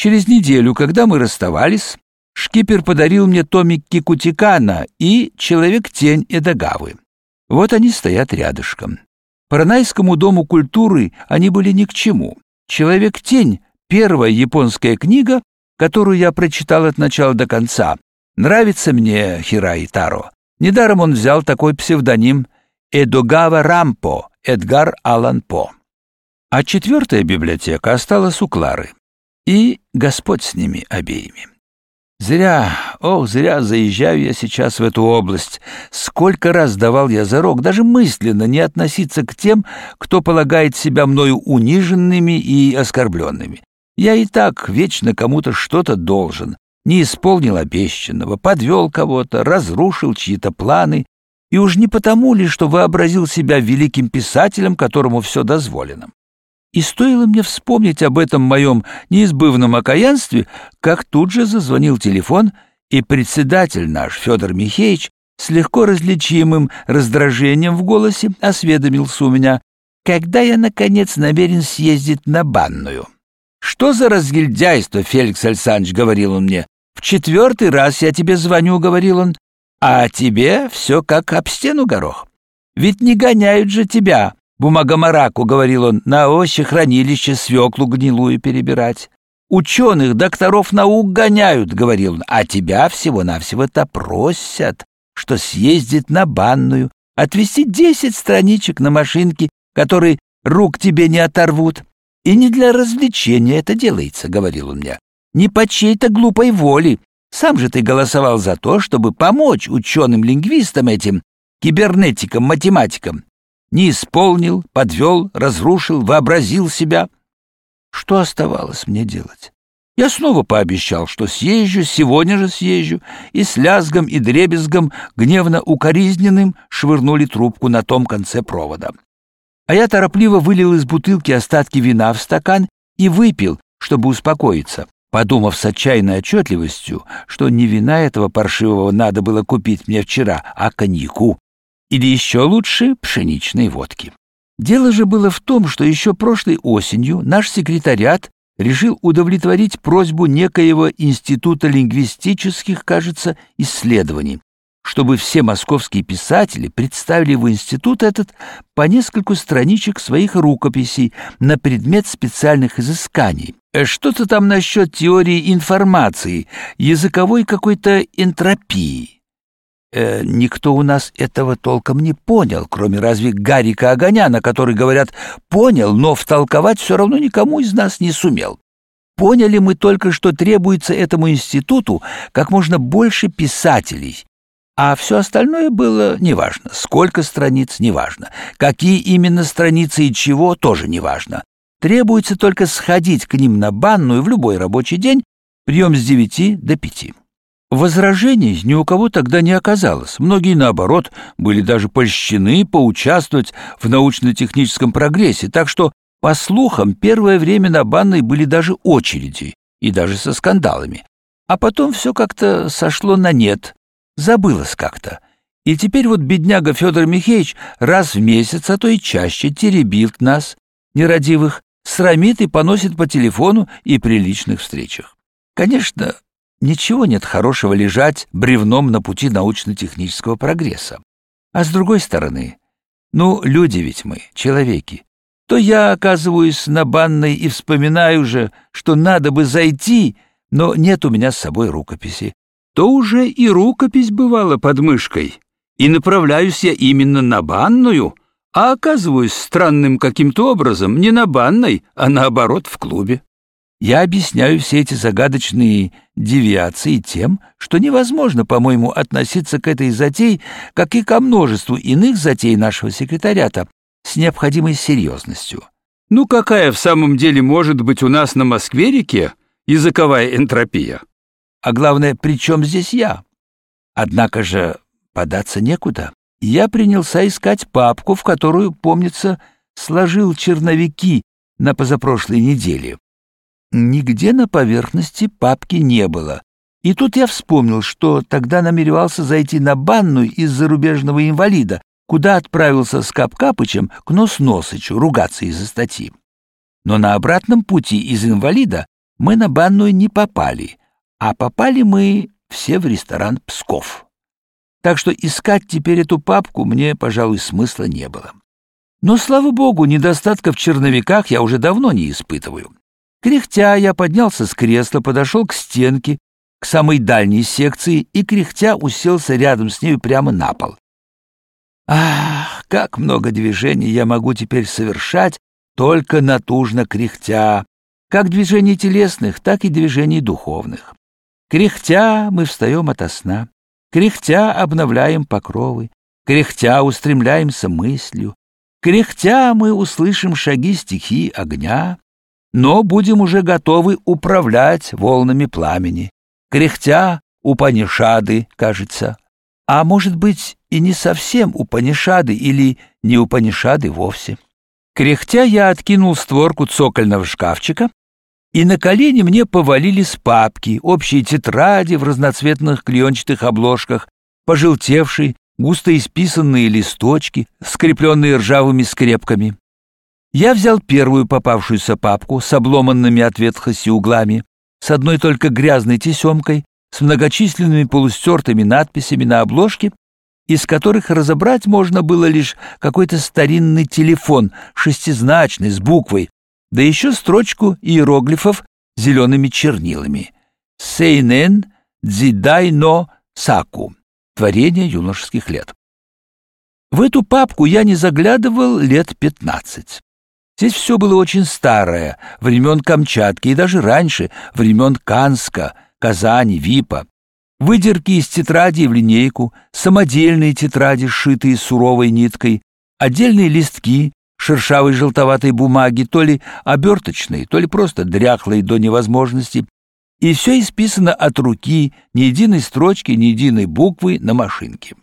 Через неделю, когда мы расставались, шкипер подарил мне томик Кикутикана и «Человек-тень Эдагавы». Вот они стоят рядышком. Паранайскому дому культуры они были ни к чему. «Человек-тень» — первая японская книга, которую я прочитал от начала до конца. Нравится мне Хирай Таро. Недаром он взял такой псевдоним Эдогава Рампо, Эдгар Аллан По. А четвертая библиотека осталась у Клары. И Господь с ними обеими. Зря, ох, зря заезжаю я сейчас в эту область. Сколько раз давал я зарок, даже мысленно не относиться к тем, кто полагает себя мною униженными и оскорбленными. Я и так вечно кому-то что-то должен, не исполнил обещанного, подвел кого-то, разрушил чьи-то планы, и уж не потому ли, что вообразил себя великим писателем, которому все дозволено. И стоило мне вспомнить об этом моем неизбывном окаянстве, как тут же зазвонил телефон, и председатель наш, Федор Михеевич, с легко различимым раздражением в голосе осведомился у меня, когда я, наконец, намерен съездить на банную. «Что за разгильдяйство, Феликс Александрович?» — говорил он мне. «В четвертый раз я тебе звоню», — говорил он, — «а тебе все как об стену горох. Ведь не гоняют же тебя, Бумагомараку, — говорил он, — на още хранилище свеклу гнилую перебирать. Ученых, докторов наук гоняют, — говорил он, — а тебя всего-навсего-то просят, что съездить на банную, отвезти десять страничек на машинке, которые рук тебе не оторвут. И не для развлечения это делается, — говорил он мне, — не по чьей-то глупой воле. Сам же ты голосовал за то, чтобы помочь ученым-лингвистам этим, кибернетикам, математикам, не исполнил, подвел, разрушил, вообразил себя. Что оставалось мне делать? Я снова пообещал, что съезжу, сегодня же съезжу, и с лязгом и дребезгом, гневно укоризненным, швырнули трубку на том конце провода. А я торопливо вылил из бутылки остатки вина в стакан и выпил, чтобы успокоиться, подумав с отчаянной отчетливостью, что не вина этого паршивого надо было купить мне вчера, а коньяку, или еще лучше пшеничной водки. Дело же было в том, что еще прошлой осенью наш секретариат решил удовлетворить просьбу некоего Института лингвистических, кажется, исследований, чтобы все московские писатели представили в институт этот по нескольку страничек своих рукописей на предмет специальных изысканий. Что-то там насчет теории информации, языковой какой-то энтропии э, никто у нас этого толком не понял, кроме разве Гарика Огоняна, который, говорят, понял, но втолковать все равно никому из нас не сумел. Поняли мы только, что требуется этому институту как можно больше писателей, а все остальное было неважно. Сколько страниц — неважно. Какие именно страницы и чего — тоже неважно. Требуется только сходить к ним на банную в любой рабочий день, прием с девяти до пяти. Возражений ни у кого тогда не оказалось. Многие, наоборот, были даже польщены поучаствовать в научно-техническом прогрессе, так что, по слухам, первое время на банной были даже очереди, и даже со скандалами. А потом все как-то сошло на нет, забылось как-то. И теперь вот бедняга Федор Михеевич раз в месяц, а то и чаще теребит нас, нерадивых, срамит и поносит по телефону и при личных встречах. Конечно, Ничего нет хорошего лежать бревном на пути научно-технического прогресса. А с другой стороны, ну, люди ведь мы, человеки. То я оказываюсь на банной и вспоминаю же, что надо бы зайти, но нет у меня с собой рукописи. То уже и рукопись бывала под мышкой, и направляюсь я именно на банную, а оказываюсь странным каким-то образом не на банной, а наоборот в клубе. Я объясняю все эти загадочные девиации тем, что невозможно, по-моему, относиться к этой затее, как и ко множеству иных затей нашего секретариата, с необходимой серьезностью. Ну какая в самом деле может быть у нас на Москве-реке языковая энтропия? А главное, при чем здесь я? Однако же податься некуда. Я принялся искать папку, в которую, помнится, сложил черновики на позапрошлой неделе. Нигде на поверхности папки не было. И тут я вспомнил, что тогда намеревался зайти на банную из зарубежного инвалида, куда отправился с Капкапычем к Нос-Носычу ругаться из-за статьи. Но на обратном пути из инвалида мы на банную не попали, а попали мы все в ресторан «Псков». Так что искать теперь эту папку мне, пожалуй, смысла не было. Но, слава богу, недостатка в черновиках я уже давно не испытываю. Кряхтя я поднялся с кресла, подошел к стенке, к самой дальней секции и, кряхтя, уселся рядом с нею прямо на пол. Ах, как много движений я могу теперь совершать, только натужно кряхтя, как движений телесных, так и движений духовных. Кряхтя мы встаем ото сна, кряхтя обновляем покровы, кряхтя устремляемся мыслью, кряхтя мы услышим шаги стихии огня, но будем уже готовы управлять волнами пламени. Кряхтя Упанишады, кажется. А может быть, и не совсем Упанишады или не Упанишады вовсе. Кряхтя я откинул створку цокольного шкафчика, и на колени мне повалились папки, общие тетради в разноцветных клеенчатых обложках, пожелтевшие, густо исписанные листочки, скрепленные ржавыми скрепками. Я взял первую попавшуюся папку с обломанными от ветхости углами, с одной только грязной тесемкой, с многочисленными полустертыми надписями на обложке, из которых разобрать можно было лишь какой-то старинный телефон, шестизначный, с буквой, да еще строчку иероглифов зелеными чернилами. «Сейнен дзидайно саку» — творение юношеских лет. В эту папку я не заглядывал лет пятнадцать. Здесь все было очень старое, времен Камчатки и даже раньше, времен Канска, Казани, Випа. Выдерки из тетради в линейку, самодельные тетради, сшитые суровой ниткой, отдельные листки шершавой желтоватой бумаги, то ли оберточной, то ли просто дряхлой до невозможности, и все исписано от руки, ни единой строчки, ни единой буквы на машинке.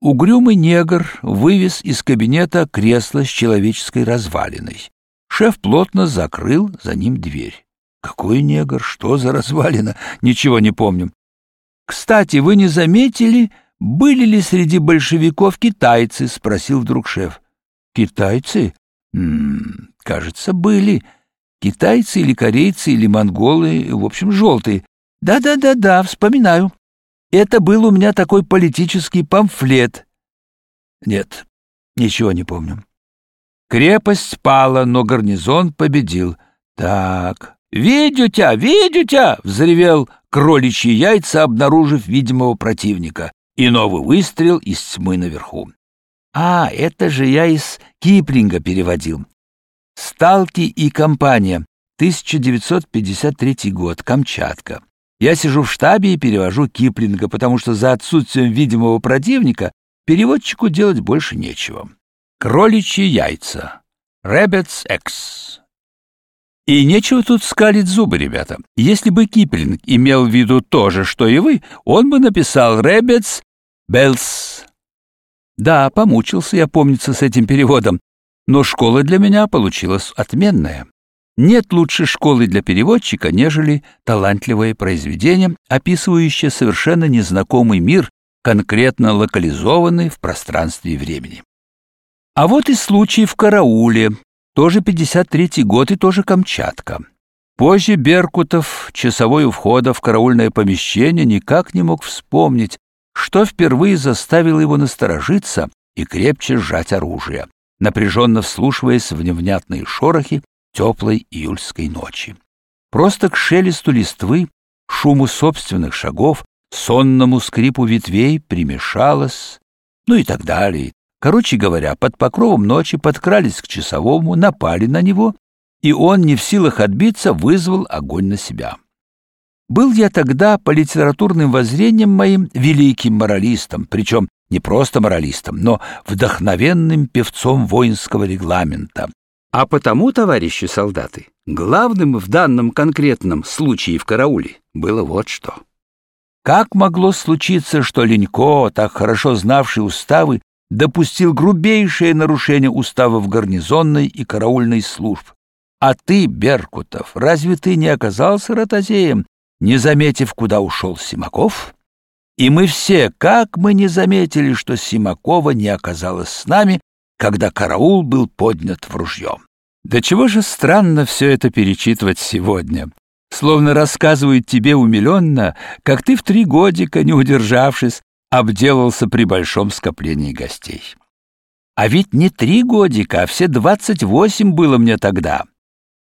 Угрюмый негр вывез из кабинета кресло с человеческой развалиной. Шеф плотно закрыл за ним дверь. Какой негр? Что за развалина? Ничего не помню. Кстати, вы не заметили, были ли среди большевиков китайцы? спросил вдруг шеф. Китайцы? М -м, кажется, были. Китайцы или корейцы или монголы, в общем, желтые. Да-да-да-да, вспоминаю. Это был у меня такой политический памфлет. Нет, ничего не помню. Крепость пала, но гарнизон победил. Так, «Видю-тя, видю-тя!» — взревел кроличьи яйца, обнаружив видимого противника, и новый выстрел из тьмы наверху. «А, это же я из Киплинга переводил. «Сталки и компания», 1953 год, Камчатка. Я сижу в штабе и перевожу Киплинга, потому что за отсутствием видимого противника переводчику делать больше нечего. Кроличьи яйца. Rabbits X. И нечего тут скалить зубы, ребята. Если бы Киплинг имел в виду то же, что и вы, он бы написал Rabbits Bells. Да, помучился я, помнится, с этим переводом, но школа для меня получилась отменная. Нет лучшей школы для переводчика, нежели талантливое произведение, описывающее совершенно незнакомый мир, конкретно локализованный в пространстве и времени. А вот и случай в карауле, тоже 53-й год и тоже Камчатка. Позже Беркутов, часовой у входа в караульное помещение, никак не мог вспомнить, что впервые заставило его насторожиться и крепче сжать оружие, напряженно вслушиваясь в невнятные шорохи теплой июльской ночи. Просто к шелесту листвы, шуму собственных шагов, сонному скрипу ветвей примешалось, ну и так далее. Короче говоря, под покровом ночи подкрались к часовому, напали на него, и он, не в силах отбиться, вызвал огонь на себя. Был я тогда по литературным воззрениям моим великим моралистом, причем не просто моралистом, но вдохновенным певцом воинского регламента, а потому, товарищи солдаты, главным в данном конкретном случае в карауле было вот что. Как могло случиться, что Ленько, так хорошо знавший уставы, допустил грубейшее нарушение уставов гарнизонной и караульной служб? А ты, Беркутов, разве ты не оказался ротозеем, не заметив, куда ушел Симаков? И мы все, как мы не заметили, что Симакова не оказалось с нами, когда караул был поднят в ружье. Да чего же странно все это перечитывать сегодня. словно рассказывают тебе умиленно, как ты в три годика, не удержавшись, обделался при большом скоплении гостей. А ведь не три годика, а все двадцать восемь было мне тогда.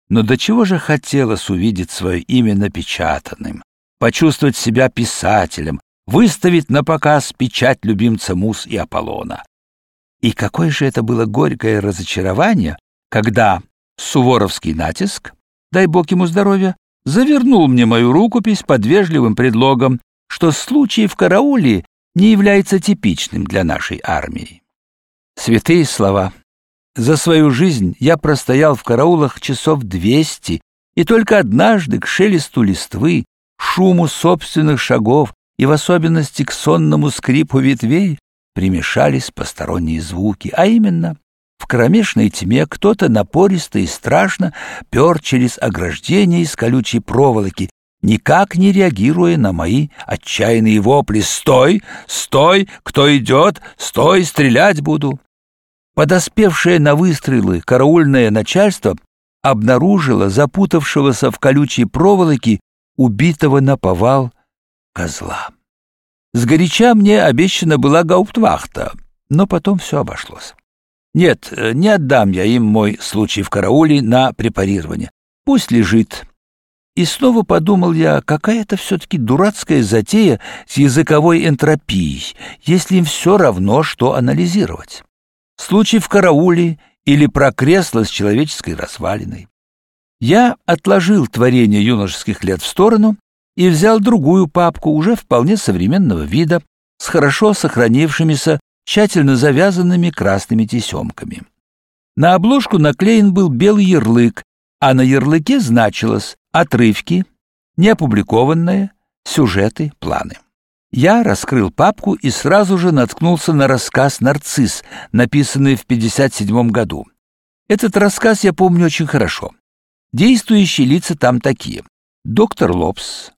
Но до чего же хотелось увидеть свое имя напечатанным, почувствовать себя писателем, выставить на показ печать любимца Мус и Аполлона. И какое же это было горькое разочарование, когда Суворовский натиск, дай бог ему здоровья, завернул мне мою рукопись под вежливым предлогом, что случай в карауле не является типичным для нашей армии. Святые слова. За свою жизнь я простоял в караулах часов двести, и только однажды к шелесту листвы, шуму собственных шагов и в особенности к сонному скрипу ветвей примешались посторонние звуки, а именно в кромешной тьме кто-то напористо и страшно пер через ограждение из колючей проволоки, никак не реагируя на мои отчаянные вопли «Стой! Стой! Кто идет? Стой! Стрелять буду!» Подоспевшее на выстрелы караульное начальство обнаружило запутавшегося в колючей проволоке убитого на повал козла. Сгоряча мне обещана была гауптвахта, но потом все обошлось. Нет, не отдам я им мой случай в карауле на препарирование. Пусть лежит. И снова подумал я, какая это все-таки дурацкая затея с языковой энтропией, если им все равно, что анализировать. Случай в карауле или про кресло с человеческой развалиной. Я отложил творение юношеских лет в сторону и взял другую папку уже вполне современного вида с хорошо сохранившимися, тщательно завязанными красными тесемками. На обложку наклеен был белый ярлык, а на ярлыке значилось отрывки, неопубликованные, сюжеты, планы. Я раскрыл папку и сразу же наткнулся на рассказ «Нарцисс», написанный в 57 году. Этот рассказ я помню очень хорошо. Действующие лица там такие. Доктор Лобс,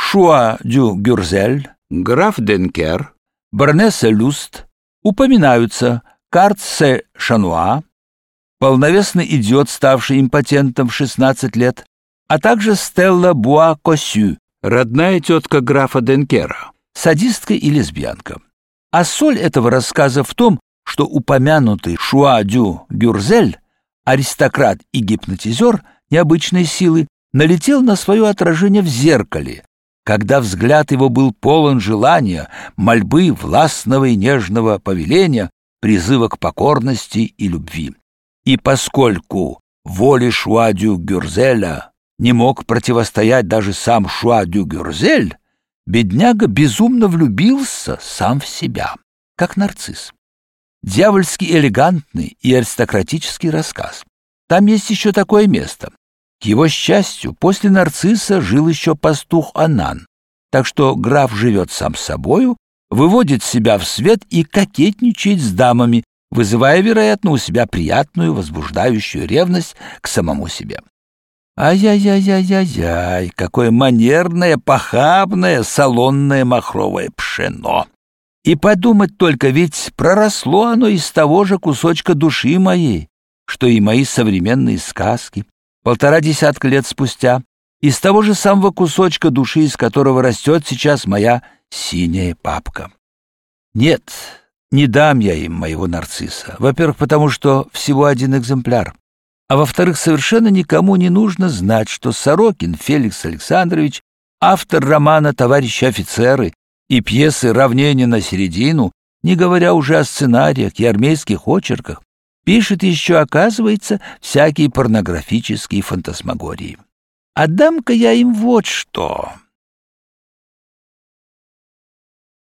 Шуа дю Гюрзель, граф Денкер, баронесса Люст, упоминаются Карце Шануа, полновесный идиот, ставший импотентом в 16 лет, а также Стелла Буа Косю, родная тетка графа Денкера, садистка и лесбиянка. А соль этого рассказа в том, что упомянутый Шуа дю Гюрзель, аристократ и гипнотизер необычной силы, налетел на свое отражение в зеркале, когда взгляд его был полон желания, мольбы властного и нежного повеления, призыва к покорности и любви. И поскольку воле Шуадю Гюрзеля не мог противостоять даже сам Шуадю Гюрзель, бедняга безумно влюбился сам в себя, как нарцисс. Дьявольски элегантный и аристократический рассказ. Там есть еще такое место. К его счастью, после нарцисса жил еще пастух Анан, так что граф живет сам собою, выводит себя в свет и кокетничает с дамами, вызывая, вероятно, у себя приятную, возбуждающую ревность к самому себе. Ай-яй-яй-яй-яй, какое манерное, похабное, салонное махровое пшено! И подумать только, ведь проросло оно из того же кусочка души моей, что и мои современные сказки, полтора десятка лет спустя, из того же самого кусочка души, из которого растет сейчас моя синяя папка. Нет, не дам я им моего нарцисса. Во-первых, потому что всего один экземпляр. А во-вторых, совершенно никому не нужно знать, что Сорокин Феликс Александрович, автор романа «Товарищи офицеры» и пьесы «Равнение на середину», не говоря уже о сценариях и армейских очерках, пишет еще, оказывается, всякие порнографические фантасмагории. Отдам-ка я им вот что.